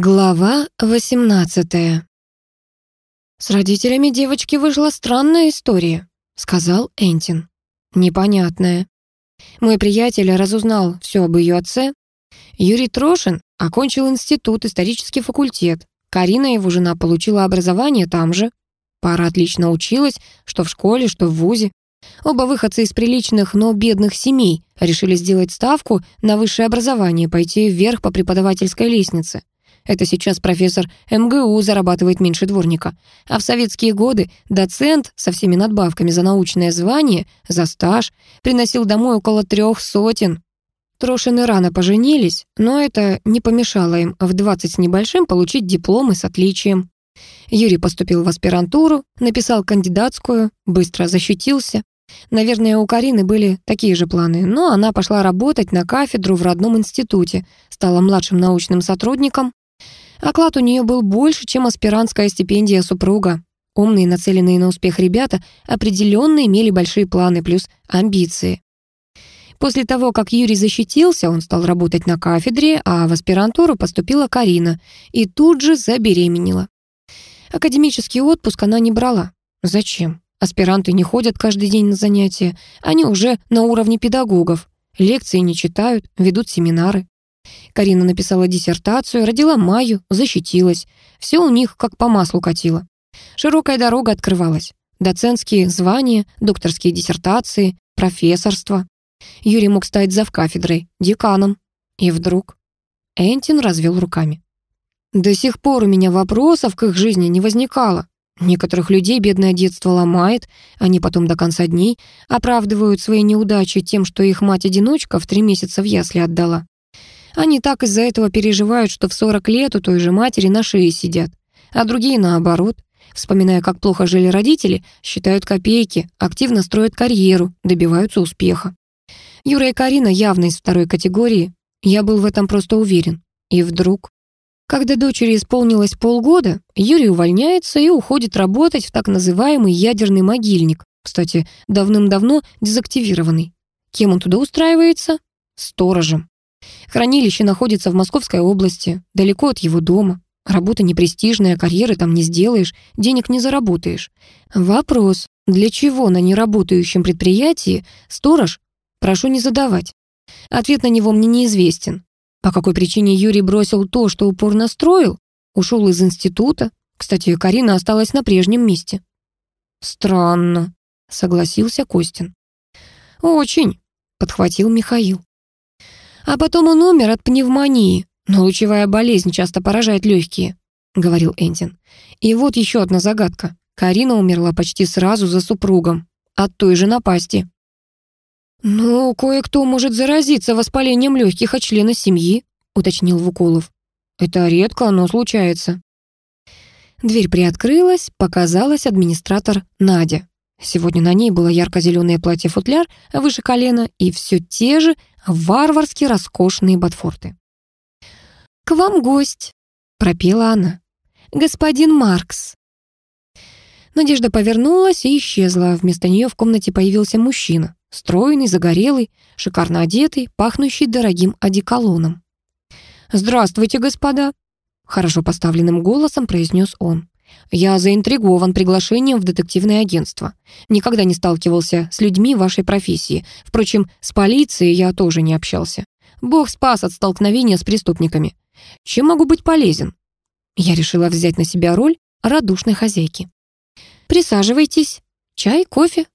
Глава 18 «С родителями девочки вышла странная история», — сказал Энтин. «Непонятная. Мой приятель разузнал все об ее отце. Юрий Трошин окончил институт, исторический факультет. Карина, его жена, получила образование там же. Пара отлично училась, что в школе, что в вузе. Оба выходцы из приличных, но бедных семей решили сделать ставку на высшее образование, пойти вверх по преподавательской лестнице. Это сейчас профессор МГУ зарабатывает меньше дворника. А в советские годы доцент со всеми надбавками за научное звание, за стаж, приносил домой около трех сотен. Трошины рано поженились, но это не помешало им в 20 с небольшим получить дипломы с отличием. Юрий поступил в аспирантуру, написал кандидатскую, быстро защитился. Наверное, у Карины были такие же планы, но она пошла работать на кафедру в родном институте, стала младшим научным сотрудником, Оклад у нее был больше, чем аспирантская стипендия супруга. Умные, нацеленные на успех ребята определенно имели большие планы плюс амбиции. После того, как Юрий защитился, он стал работать на кафедре, а в аспирантуру поступила Карина и тут же забеременела. Академический отпуск она не брала. Зачем? Аспиранты не ходят каждый день на занятия, они уже на уровне педагогов, лекции не читают, ведут семинары. Карина написала диссертацию, родила Майю, защитилась. Все у них как по маслу катило. Широкая дорога открывалась. Доцентские звания, докторские диссертации, профессорство. Юрий мог стать завкафедрой, деканом. И вдруг Энтин развел руками. До сих пор у меня вопросов к их жизни не возникало. Некоторых людей бедное детство ломает, они потом до конца дней оправдывают свои неудачи тем, что их мать-одиночка в три месяца в ясли отдала. Они так из-за этого переживают, что в 40 лет у той же матери на шее сидят. А другие наоборот. Вспоминая, как плохо жили родители, считают копейки, активно строят карьеру, добиваются успеха. Юра и Карина явно из второй категории. Я был в этом просто уверен. И вдруг... Когда дочери исполнилось полгода, Юрий увольняется и уходит работать в так называемый ядерный могильник. Кстати, давным-давно дезактивированный. Кем он туда устраивается? Сторожем. Хранилище находится в Московской области, далеко от его дома. Работа непрестижная, карьеры там не сделаешь, денег не заработаешь. Вопрос, для чего на неработающем предприятии сторож, прошу не задавать. Ответ на него мне неизвестен. По какой причине Юрий бросил то, что упорно строил? Ушел из института. Кстати, Карина осталась на прежнем месте. «Странно», — согласился Костин. «Очень», — подхватил Михаил. А потом он умер от пневмонии. Но лучевая болезнь часто поражает легкие, говорил Энтин. И вот еще одна загадка. Карина умерла почти сразу за супругом. От той же напасти. «Ну, кое-кто может заразиться воспалением легких от члена семьи», уточнил Вуколов. «Это редко, но случается». Дверь приоткрылась, показалась администратор Надя. Сегодня на ней было ярко-зеленое платье-футляр выше колена и все те же варварски роскошные ботфорты. «К вам гость», — пропела она. «Господин Маркс». Надежда повернулась и исчезла. Вместо нее в комнате появился мужчина. Стройный, загорелый, шикарно одетый, пахнущий дорогим одеколоном. «Здравствуйте, господа!» Хорошо поставленным голосом произнес он. Я заинтригован приглашением в детективное агентство. Никогда не сталкивался с людьми вашей профессии. Впрочем, с полицией я тоже не общался. Бог спас от столкновения с преступниками. Чем могу быть полезен? Я решила взять на себя роль радушной хозяйки. Присаживайтесь. Чай, кофе?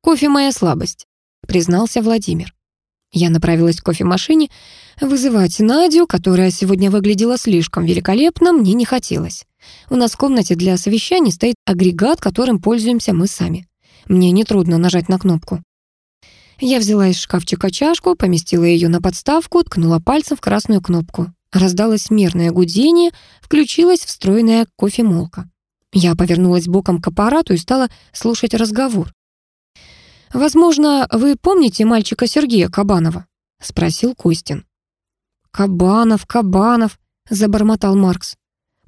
Кофе моя слабость, признался Владимир. Я направилась к кофемашине. Вызывать Надю, которая сегодня выглядела слишком великолепно, мне не хотелось. У нас в комнате для совещаний стоит агрегат, которым пользуемся мы сами. Мне нетрудно нажать на кнопку. Я взяла из шкафчика чашку, поместила ее на подставку, ткнула пальцем в красную кнопку. Раздалось мерное гудение, включилась встроенная кофемолка. Я повернулась боком к аппарату и стала слушать разговор. «Возможно, вы помните мальчика Сергея Кабанова?» — спросил Костин. «Кабанов, Кабанов», — забормотал Маркс.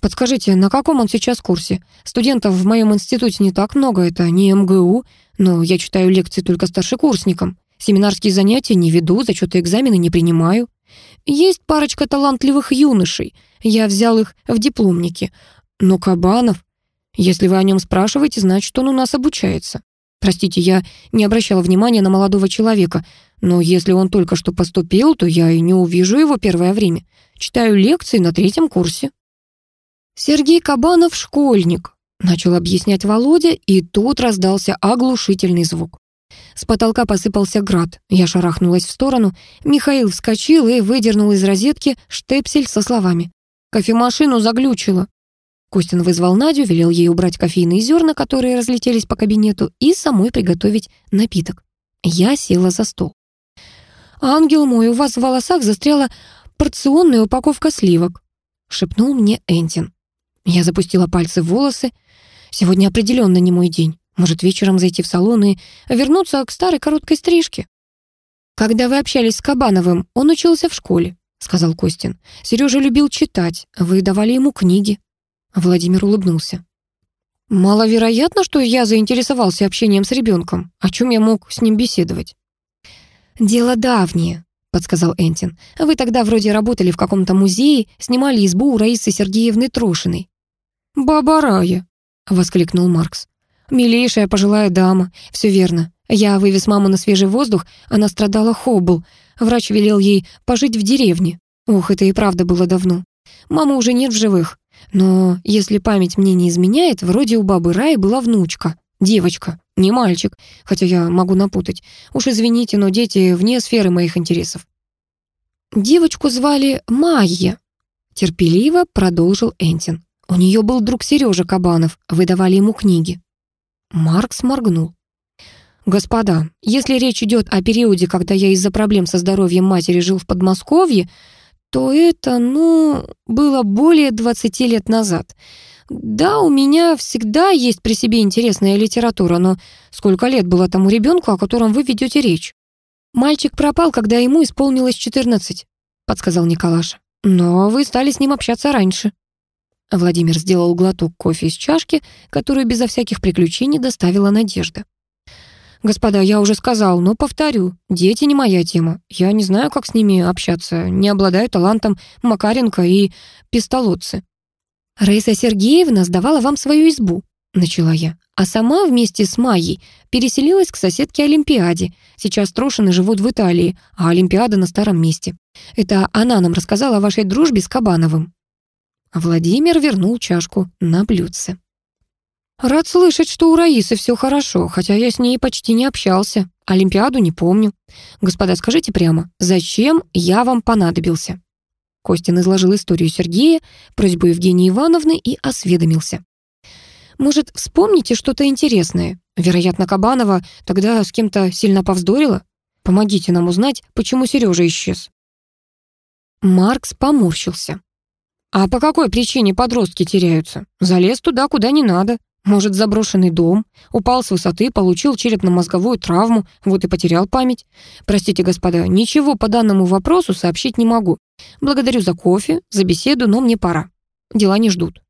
Подскажите, на каком он сейчас курсе? Студентов в моем институте не так много, это не МГУ, но я читаю лекции только старшекурсникам. Семинарские занятия не веду, зачеты экзамены не принимаю. Есть парочка талантливых юношей. Я взял их в дипломники. Но Кабанов... Если вы о нем спрашиваете, значит, он у нас обучается. Простите, я не обращала внимания на молодого человека, но если он только что поступил, то я и не увижу его первое время. Читаю лекции на третьем курсе. Сергей Кабанов — школьник, начал объяснять Володя, и тут раздался оглушительный звук. С потолка посыпался град. Я шарахнулась в сторону. Михаил вскочил и выдернул из розетки штепсель со словами. «Кофемашину заглючило». Костин вызвал Надю, велел ей убрать кофейные зерна, которые разлетелись по кабинету, и самой приготовить напиток. Я села за стол. «Ангел мой, у вас в волосах застряла порционная упаковка сливок», — шепнул мне Энтин. Я запустила пальцы в волосы. Сегодня определенно не мой день. Может, вечером зайти в салон и вернуться к старой короткой стрижке? «Когда вы общались с Кабановым, он учился в школе», — сказал Костин. «Сережа любил читать, вы давали ему книги». Владимир улыбнулся. «Маловероятно, что я заинтересовался общением с ребенком. О чем я мог с ним беседовать?» «Дело давнее», — подсказал Энтин. «Вы тогда вроде работали в каком-то музее, снимали избу у Раисы Сергеевны Трошиной». «Баба Рая», — воскликнул Маркс. «Милейшая пожилая дама. Все верно. Я вывез маму на свежий воздух, она страдала хоббл. Врач велел ей пожить в деревне. Ух, это и правда было давно. Мамы уже нет в живых. Но если память мне не изменяет, вроде у бабы Раи была внучка, девочка, не мальчик, хотя я могу напутать. Уж извините, но дети вне сферы моих интересов. Девочку звали Майя, терпеливо продолжил Энтин. У нее был друг Сережа Кабанов, выдавали ему книги. Маркс моргнул. «Господа, если речь идет о периоде, когда я из-за проблем со здоровьем матери жил в Подмосковье, то это, ну, было более 20 лет назад. Да, у меня всегда есть при себе интересная литература, но сколько лет было тому ребенку, о котором вы ведете речь? Мальчик пропал, когда ему исполнилось 14, подсказал Николаша. Но вы стали с ним общаться раньше. Владимир сделал глоток кофе из чашки, которую безо всяких приключений доставила Надежда. «Господа, я уже сказал, но повторю, дети не моя тема. Я не знаю, как с ними общаться, не обладаю талантом Макаренко и Пистолотцы». «Раиса Сергеевна сдавала вам свою избу», — начала я, «а сама вместе с Майей переселилась к соседке Олимпиаде. Сейчас Трошины живут в Италии, а Олимпиада на старом месте. Это она нам рассказала о вашей дружбе с Кабановым». Владимир вернул чашку на блюдце. «Рад слышать, что у Раисы все хорошо, хотя я с ней почти не общался. Олимпиаду не помню. Господа, скажите прямо, зачем я вам понадобился?» Костин изложил историю Сергея, просьбу Евгении Ивановны и осведомился. «Может, вспомните что-то интересное? Вероятно, Кабанова тогда с кем-то сильно повздорила? Помогите нам узнать, почему Сережа исчез». Маркс поморщился. А по какой причине подростки теряются? Залез туда, куда не надо. Может, заброшенный дом, упал с высоты, получил черепно-мозговую травму, вот и потерял память. Простите, господа, ничего по данному вопросу сообщить не могу. Благодарю за кофе, за беседу, но мне пора. Дела не ждут.